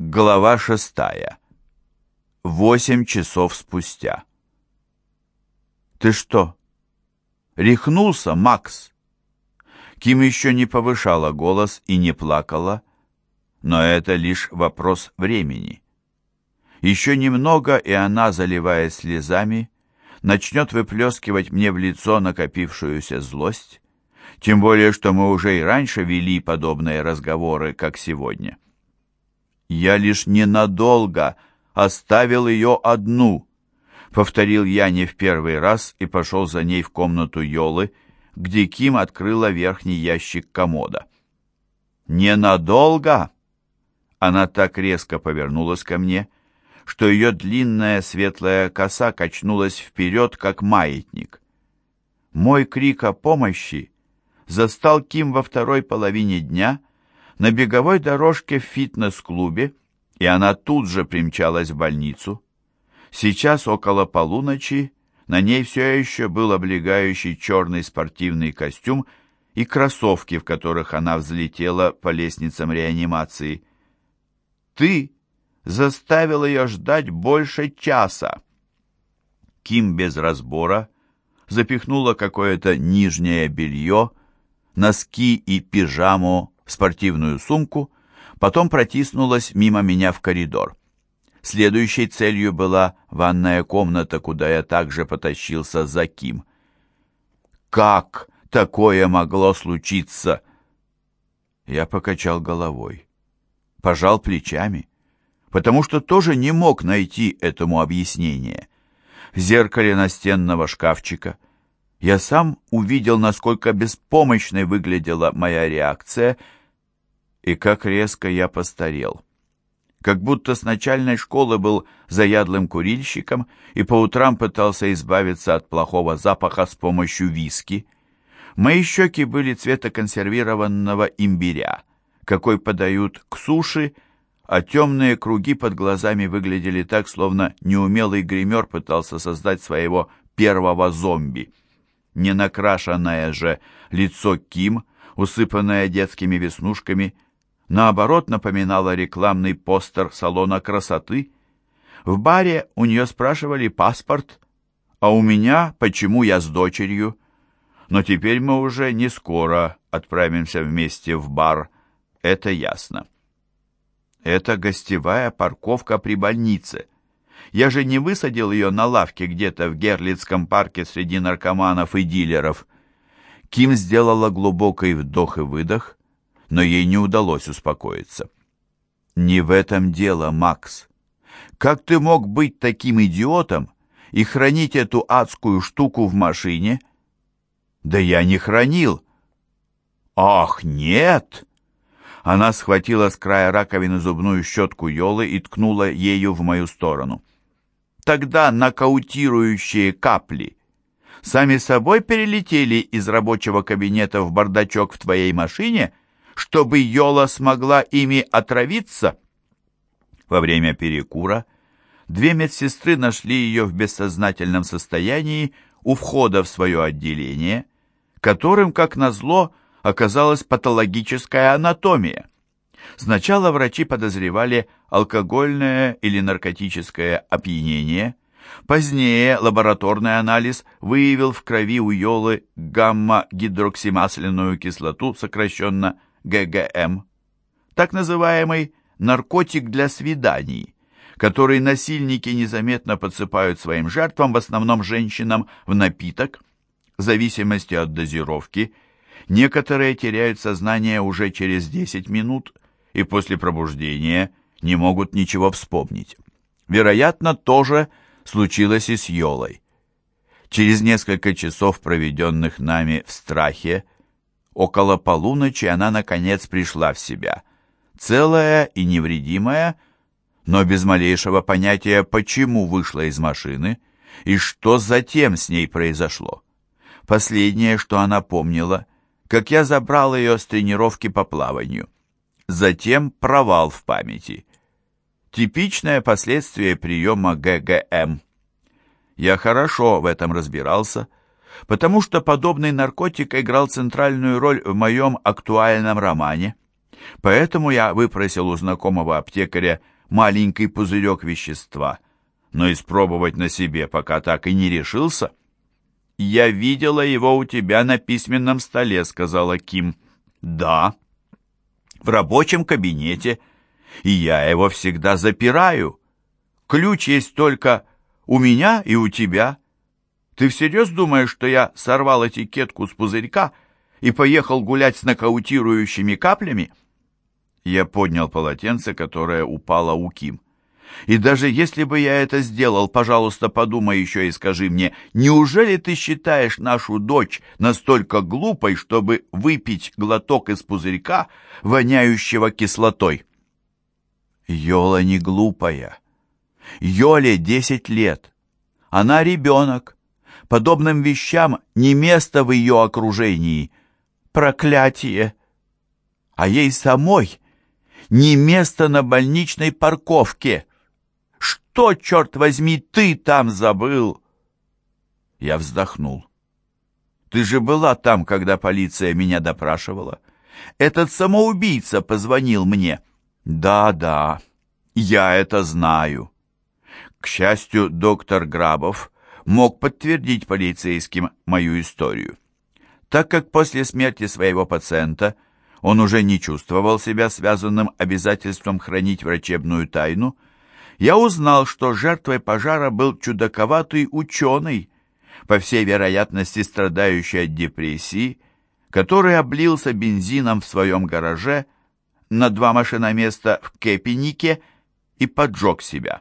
Глава шестая. Восемь часов спустя. «Ты что, рехнулся, Макс?» Ким еще не повышала голос и не плакала, но это лишь вопрос времени. Еще немного, и она, заливаясь слезами, начнет выплескивать мне в лицо накопившуюся злость, тем более, что мы уже и раньше вели подобные разговоры, как сегодня. «Я лишь ненадолго оставил ее одну», — повторил я не в первый раз и пошел за ней в комнату Йолы, где Ким открыла верхний ящик комода. «Ненадолго?» Она так резко повернулась ко мне, что ее длинная светлая коса качнулась вперед, как маятник. Мой крик о помощи застал Ким во второй половине дня на беговой дорожке в фитнес-клубе, и она тут же примчалась в больницу. Сейчас около полуночи на ней все еще был облегающий черный спортивный костюм и кроссовки, в которых она взлетела по лестницам реанимации. «Ты заставил ее ждать больше часа!» Ким без разбора запихнула какое-то нижнее белье, носки и пижаму спортивную сумку, потом протиснулась мимо меня в коридор. Следующей целью была ванная комната, куда я также потащился за Ким. «Как такое могло случиться?» Я покачал головой, пожал плечами, потому что тоже не мог найти этому объяснение. В зеркале настенного шкафчика я сам увидел, насколько беспомощной выглядела моя реакция и как резко я постарел. Как будто с начальной школы был заядлым курильщиком и по утрам пытался избавиться от плохого запаха с помощью виски. Мои щеки были цвета консервированного имбиря, какой подают к суше, а темные круги под глазами выглядели так, словно неумелый гример пытался создать своего первого зомби. Ненакрашенное же лицо Ким, усыпанное детскими веснушками, наоборот напоминало рекламный постер салона красоты. В баре у нее спрашивали паспорт, а у меня почему я с дочерью. Но теперь мы уже не скоро отправимся вместе в бар, это ясно. Это гостевая парковка при больнице. Я же не высадил ее на лавке где-то в Герлицком парке среди наркоманов и дилеров. Ким сделала глубокий вдох и выдох, но ей не удалось успокоиться. «Не в этом дело, Макс. Как ты мог быть таким идиотом и хранить эту адскую штуку в машине?» «Да я не хранил». «Ах, нет!» Она схватила с края раковины зубную щетку Йолы и ткнула ею в мою сторону. Тогда нокаутирующие капли сами собой перелетели из рабочего кабинета в бардачок в твоей машине, чтобы Йола смогла ими отравиться? Во время перекура две медсестры нашли ее в бессознательном состоянии у входа в свое отделение, которым, как назло, оказалась патологическая анатомия. Сначала врачи подозревали алкогольное или наркотическое опьянение. Позднее лабораторный анализ выявил в крови у Йолы гамма-гидроксимасляную кислоту, сокращенно ГГМ, так называемый наркотик для свиданий, который насильники незаметно подсыпают своим жертвам, в основном женщинам, в напиток. В зависимости от дозировки, некоторые теряют сознание уже через 10 минут, и после пробуждения не могут ничего вспомнить. Вероятно, тоже случилось и с Йолой. Через несколько часов, проведенных нами в страхе, около полуночи она, наконец, пришла в себя, целая и невредимая, но без малейшего понятия, почему вышла из машины и что затем с ней произошло. Последнее, что она помнила, как я забрал ее с тренировки по плаванию. Затем провал в памяти. Типичное последствие приема ГГМ. Я хорошо в этом разбирался, потому что подобный наркотик играл центральную роль в моем актуальном романе. Поэтому я выпросил у знакомого аптекаря маленький пузырек вещества, но испробовать на себе пока так и не решился. «Я видела его у тебя на письменном столе», — сказала Ким. «Да, в рабочем кабинете, и я его всегда запираю. Ключ есть только у меня и у тебя. Ты всерьез думаешь, что я сорвал этикетку с пузырька и поехал гулять с нокаутирующими каплями?» Я поднял полотенце, которое упало у Ким. И даже если бы я это сделал, пожалуйста, подумай еще и скажи мне, неужели ты считаешь нашу дочь настолько глупой, чтобы выпить глоток из пузырька, воняющего кислотой? Йола не глупая. Йоле десять лет. Она ребенок. Подобным вещам не место в ее окружении. Проклятие! А ей самой не место на больничной парковке. Что, черт возьми, ты там забыл?» Я вздохнул. «Ты же была там, когда полиция меня допрашивала. Этот самоубийца позвонил мне». «Да-да, я это знаю». К счастью, доктор Грабов мог подтвердить полицейским мою историю. Так как после смерти своего пациента он уже не чувствовал себя связанным обязательством хранить врачебную тайну, я узнал, что жертвой пожара был чудаковатый ученый, по всей вероятности страдающий от депрессии, который облился бензином в своем гараже на два машиноместа в Кепенике и поджег себя.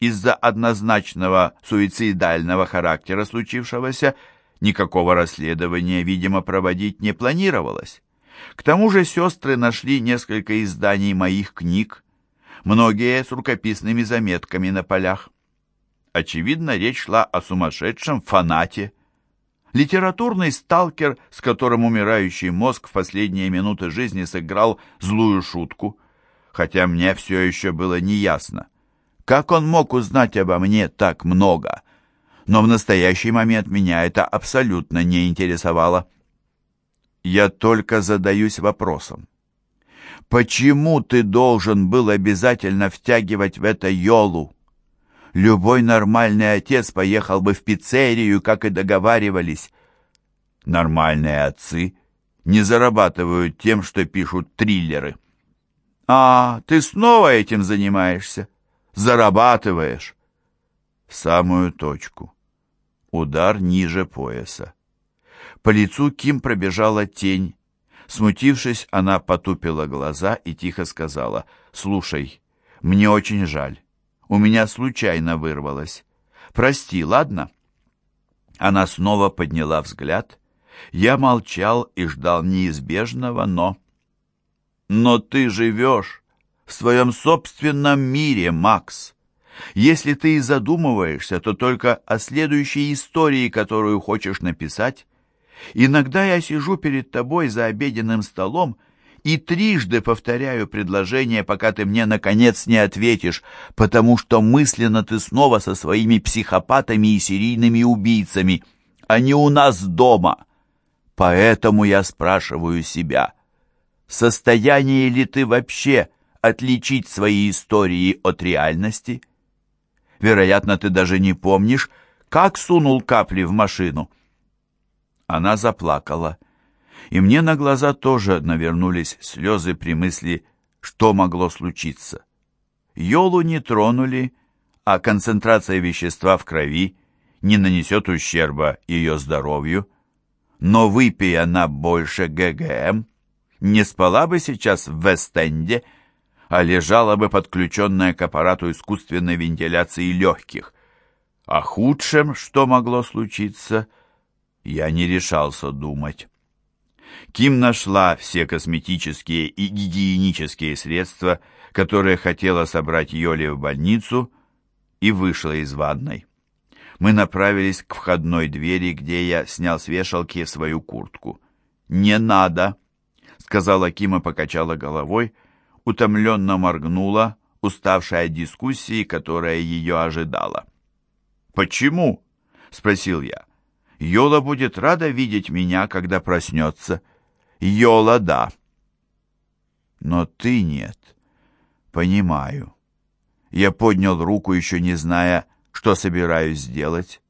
Из-за однозначного суицидального характера случившегося никакого расследования, видимо, проводить не планировалось. К тому же сестры нашли несколько изданий моих книг, многие с рукописными заметками на полях. Очевидно, речь шла о сумасшедшем фанате. Литературный сталкер, с которым умирающий мозг в последние минуты жизни сыграл злую шутку, хотя мне все еще было неясно. Как он мог узнать обо мне так много? Но в настоящий момент меня это абсолютно не интересовало. Я только задаюсь вопросом. Почему ты должен был обязательно втягивать в это Йолу? Любой нормальный отец поехал бы в пиццерию, как и договаривались. Нормальные отцы не зарабатывают тем, что пишут триллеры. А, ты снова этим занимаешься? Зарабатываешь? В самую точку. Удар ниже пояса. По лицу Ким пробежала тень, Смутившись, она потупила глаза и тихо сказала, «Слушай, мне очень жаль. У меня случайно вырвалось. Прости, ладно?» Она снова подняла взгляд. Я молчал и ждал неизбежного, но... «Но ты живешь в своем собственном мире, Макс. Если ты и задумываешься, то только о следующей истории, которую хочешь написать, Иногда я сижу перед тобой за обеденным столом и трижды повторяю предложение, пока ты мне, наконец, не ответишь, потому что мысленно ты снова со своими психопатами и серийными убийцами, а не у нас дома. Поэтому я спрашиваю себя, в состоянии ли ты вообще отличить свои истории от реальности? Вероятно, ты даже не помнишь, как сунул капли в машину. Она заплакала. И мне на глаза тоже навернулись слезы при мысли, что могло случиться. Йолу не тронули, а концентрация вещества в крови не нанесет ущерба ее здоровью. Но выпей она больше ГГМ, не спала бы сейчас в Вест-Энде, а лежала бы подключенная к аппарату искусственной вентиляции легких. О худшем, что могло случиться, я не решался думать. Ким нашла все косметические и гигиенические средства, которые хотела собрать Йоли в больницу, и вышла из ванной. Мы направились к входной двери, где я снял с вешалки свою куртку. «Не надо!» — сказала Ким и покачала головой, утомленно моргнула, уставшая от дискуссии, которая ее ожидала. «Почему?» — спросил я. Йола будет рада видеть меня, когда проснется. Йола, да. Но ты нет. Понимаю. Я поднял руку, еще не зная, что собираюсь сделать.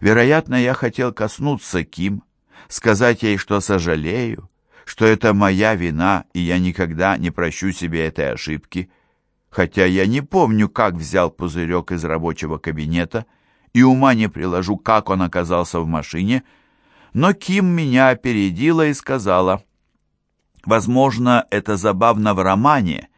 Вероятно, я хотел коснуться Ким, сказать ей, что сожалею, что это моя вина, и я никогда не прощу себе этой ошибки, хотя я не помню, как взял пузырек из рабочего кабинета и ума не приложу, как он оказался в машине, но Ким меня опередила и сказала, «Возможно, это забавно в романе,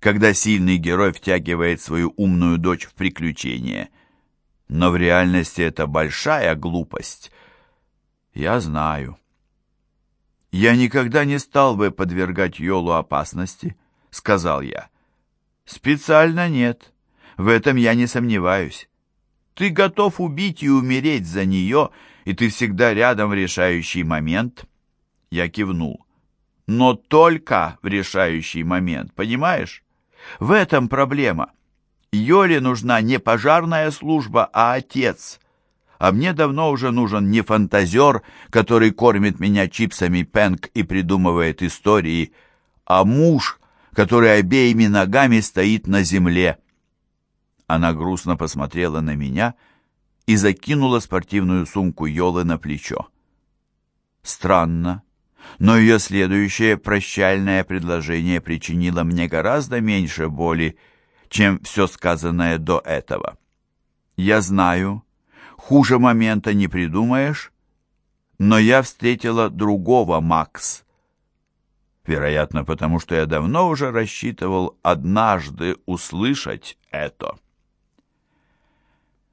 когда сильный герой втягивает свою умную дочь в приключения. Но в реальности это большая глупость. Я знаю. Я никогда не стал бы подвергать Йолу опасности, сказал я. Специально нет. В этом я не сомневаюсь. Ты готов убить и умереть за нее, и ты всегда рядом в решающий момент. Я кивнул. Но только в решающий момент, понимаешь? В этом проблема. Йоле нужна не пожарная служба, а отец. А мне давно уже нужен не фантазер, который кормит меня чипсами пенк и придумывает истории, а муж, который обеими ногами стоит на земле. Она грустно посмотрела на меня и закинула спортивную сумку Йолы на плечо. Странно но ее следующее прощальное предложение причинило мне гораздо меньше боли, чем все сказанное до этого. Я знаю, хуже момента не придумаешь, но я встретила другого Макс. Вероятно, потому что я давно уже рассчитывал однажды услышать это.